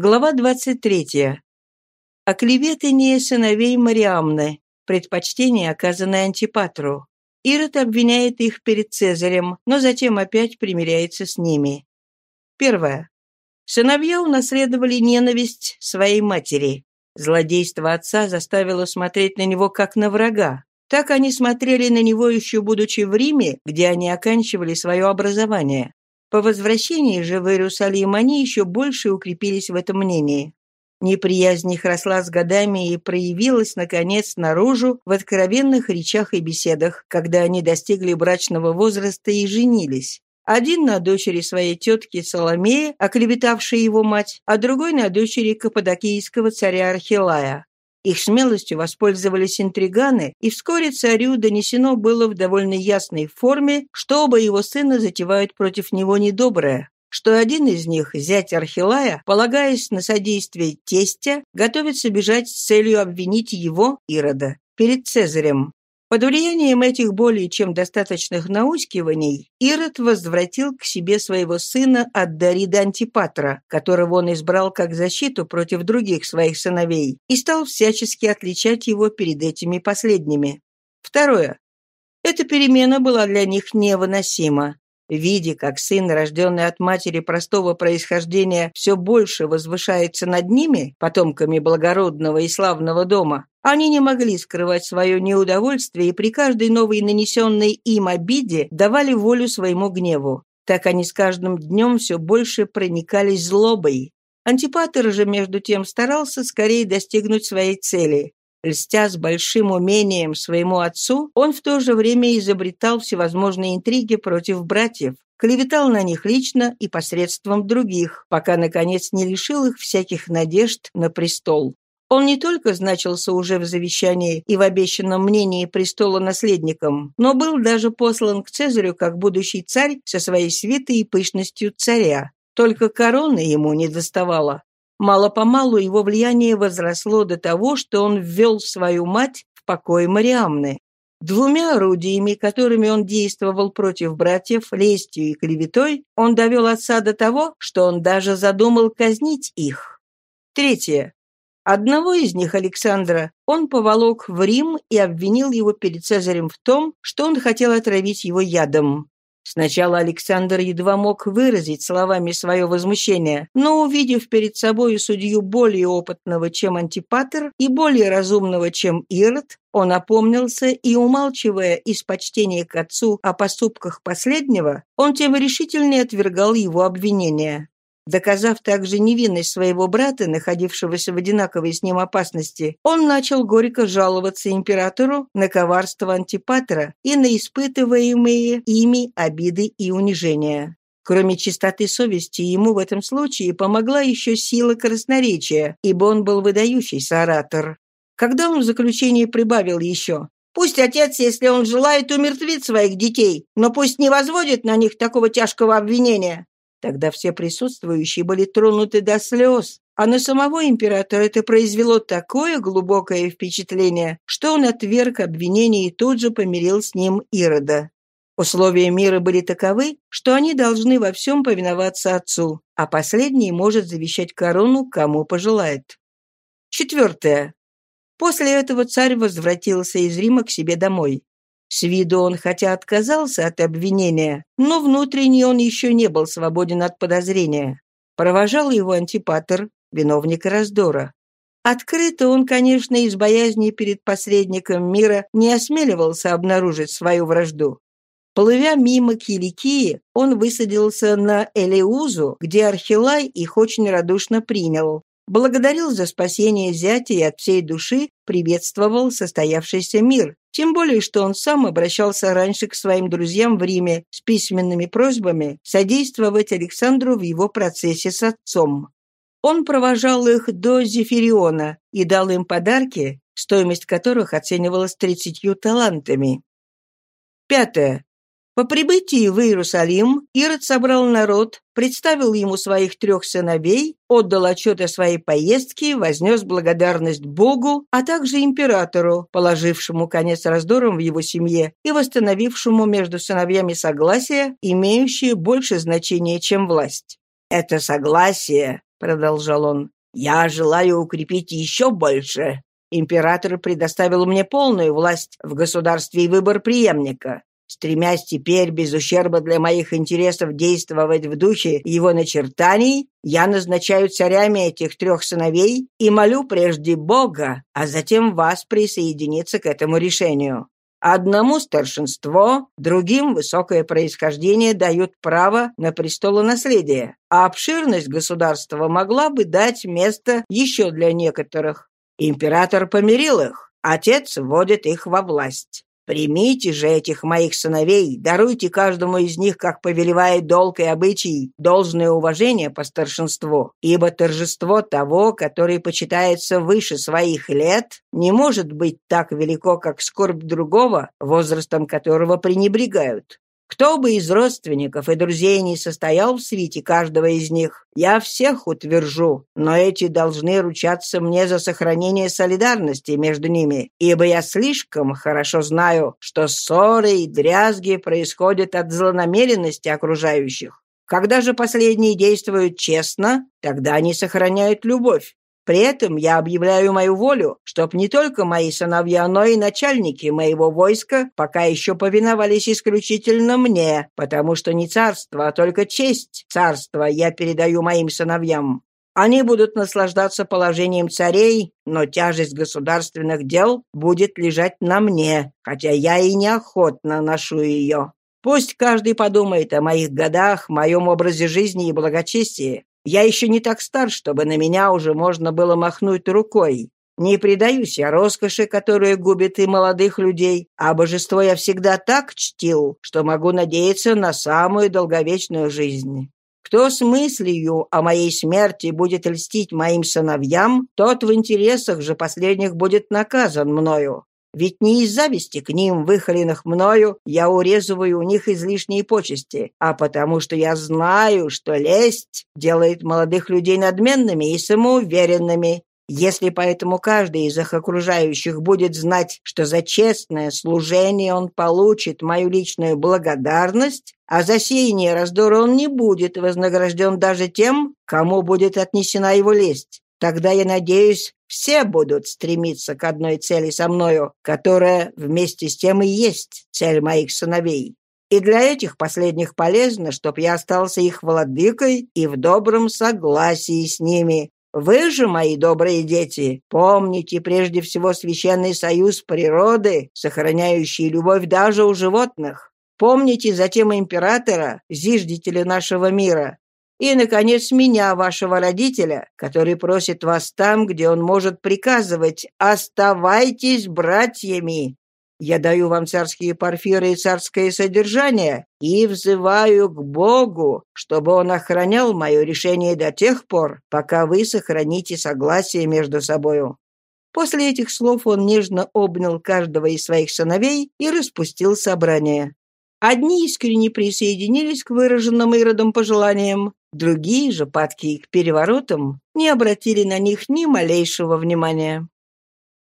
Глава 23. Оклеветание сыновей Мариамны. Предпочтение, оказанное Антипатру. Ирод обвиняет их перед Цезарем, но затем опять примиряется с ними. Первое. Сыновья унаследовали ненависть своей матери. Злодейство отца заставило смотреть на него как на врага. Так они смотрели на него еще будучи в Риме, где они оканчивали свое образование. По возвращении же в Иерусалим они еще больше укрепились в этом мнении. Неприязнь их росла с годами и проявилась, наконец, наружу в откровенных речах и беседах, когда они достигли брачного возраста и женились. Один на дочери своей тетки Соломея, оклеветавшей его мать, а другой на дочери каппадокийского царя Архилая. Их смелостью воспользовались интриганы, и вскоре царю донесено было в довольно ясной форме, что оба его сына затевают против него недоброе, что один из них, зять Архилая, полагаясь на содействие тестя, готовится бежать с целью обвинить его, Ирода, перед Цезарем. Под влиянием этих более чем достаточных наускиваний Ирод возвратил к себе своего сына от Дарида Антипатра, которого он избрал как защиту против других своих сыновей, и стал всячески отличать его перед этими последними. Второе. Эта перемена была для них невыносима. Видя, как сын, рожденный от матери простого происхождения, все больше возвышается над ними, потомками благородного и славного дома, они не могли скрывать свое неудовольствие и при каждой новой нанесенной им обиде давали волю своему гневу. Так они с каждым днем все больше проникались злобой. Антипатер же, между тем, старался скорее достигнуть своей цели. Льстя с большим умением своему отцу, он в то же время изобретал всевозможные интриги против братьев, клеветал на них лично и посредством других, пока, наконец, не лишил их всяких надежд на престол. Он не только значился уже в завещании и в обещанном мнении престола наследником, но был даже послан к Цезарю как будущий царь со своей свитой и пышностью царя. Только короны ему не доставало. Мало-помалу его влияние возросло до того, что он ввел свою мать в покой Мариамны. Двумя орудиями, которыми он действовал против братьев, лестью и клеветой, он довел отца до того, что он даже задумал казнить их. Третье. Одного из них, Александра, он поволок в Рим и обвинил его перед Цезарем в том, что он хотел отравить его ядом. Сначала Александр едва мог выразить словами свое возмущение, но, увидев перед собой судью более опытного, чем Антипатер, и более разумного, чем Ирод, он опомнился и, умалчивая из почтения к отцу о поступках последнего, он тем решительнее отвергал его обвинения. Доказав также невинность своего брата, находившегося в одинаковой с ним опасности, он начал горько жаловаться императору на коварство Антипатра и на испытываемые ими обиды и унижения. Кроме чистоты совести, ему в этом случае помогла еще сила красноречия, ибо он был выдающийся оратор. Когда он в заключении прибавил еще «Пусть отец, если он желает, умертвит своих детей, но пусть не возводит на них такого тяжкого обвинения. Тогда все присутствующие были тронуты до слез, а на самого императора это произвело такое глубокое впечатление, что он отверг обвинение и тут же помирил с ним Ирода. Условия мира были таковы, что они должны во всем повиноваться отцу, а последний может завещать корону, кому пожелает. Четвертое. После этого царь возвратился из Рима к себе домой. С виду он хотя отказался от обвинения, но внутренне он еще не был свободен от подозрения. Провожал его антипатер, виновник раздора. Открыто он, конечно, из боязни перед посредником мира не осмеливался обнаружить свою вражду. Плывя мимо Киликии, он высадился на Элеузу, где Архилай их очень радушно принял. Благодарил за спасение зятя и от всей души приветствовал состоявшийся мир, тем более, что он сам обращался раньше к своим друзьям в Риме с письменными просьбами содействовать Александру в его процессе с отцом. Он провожал их до Зефириона и дал им подарки, стоимость которых оценивалась тридцатью талантами. Пятое. По прибытии в Иерусалим Ирод собрал народ, представил ему своих трех сыновей, отдал отчет о своей поездке, вознес благодарность Богу, а также императору, положившему конец раздорам в его семье и восстановившему между сыновьями согласие, имеющее больше значения, чем власть. Это согласие, — продолжал он, — «я желаю укрепить еще больше. Император предоставил мне полную власть в государстве и выбор преемника. Стремясь теперь без ущерба для моих интересов действовать в духе его начертаний, я назначаю царями этих трех сыновей и молю прежде Бога, а затем вас присоединиться к этому решению. Одному старшинство, другим высокое происхождение дают право на престолонаследие, а обширность государства могла бы дать место еще для некоторых. Император помирил их, отец вводит их во власть. Примите же этих моих сыновей, даруйте каждому из них, как повелевает долг и обычай, должное уважение по старшинству, ибо торжество того, который почитается выше своих лет, не может быть так велико, как скорбь другого, возрастом которого пренебрегают. Кто бы из родственников и друзей не состоял в свите каждого из них, я всех утвержу, но эти должны ручаться мне за сохранение солидарности между ними, ибо я слишком хорошо знаю, что ссоры и дрязги происходят от злонамеренности окружающих. Когда же последние действуют честно, тогда они сохраняют любовь. При этом я объявляю мою волю, чтоб не только мои сыновья, но и начальники моего войска пока еще повиновались исключительно мне, потому что не царство, а только честь царства я передаю моим сыновьям. Они будут наслаждаться положением царей, но тяжесть государственных дел будет лежать на мне, хотя я и неохотно ношу ее. Пусть каждый подумает о моих годах, моем образе жизни и благочестии. Я еще не так стар, чтобы на меня уже можно было махнуть рукой. Не предаюсь я роскоши, которая губит и молодых людей, а божество я всегда так чтил, что могу надеяться на самую долговечную жизнь. Кто с мыслью о моей смерти будет льстить моим сыновьям, тот в интересах же последних будет наказан мною. Ведь не из зависти к ним, выхоленных мною, я урезываю у них излишние почести, а потому что я знаю, что лесть делает молодых людей надменными и самоуверенными. Если поэтому каждый из их окружающих будет знать, что за честное служение он получит мою личную благодарность, а за сеяние раздора он не будет вознагражден даже тем, кому будет отнесена его лесть, Тогда, я надеюсь, все будут стремиться к одной цели со мною, которая вместе с тем и есть цель моих сыновей. И для этих последних полезно, чтоб я остался их владыкой и в добром согласии с ними. Вы же, мои добрые дети, помните прежде всего священный союз природы, сохраняющий любовь даже у животных. Помните затем императора, зиждителя нашего мира, и, наконец, меня, вашего родителя, который просит вас там, где он может приказывать «Оставайтесь братьями». Я даю вам царские парфиры и царское содержание и взываю к Богу, чтобы Он охранял мое решение до тех пор, пока вы сохраните согласие между собою». После этих слов он нежно обнял каждого из своих сыновей и распустил собрание. Одни искренне присоединились к выраженным Иродом пожеланиям, Другие же, падки к переворотам, не обратили на них ни малейшего внимания.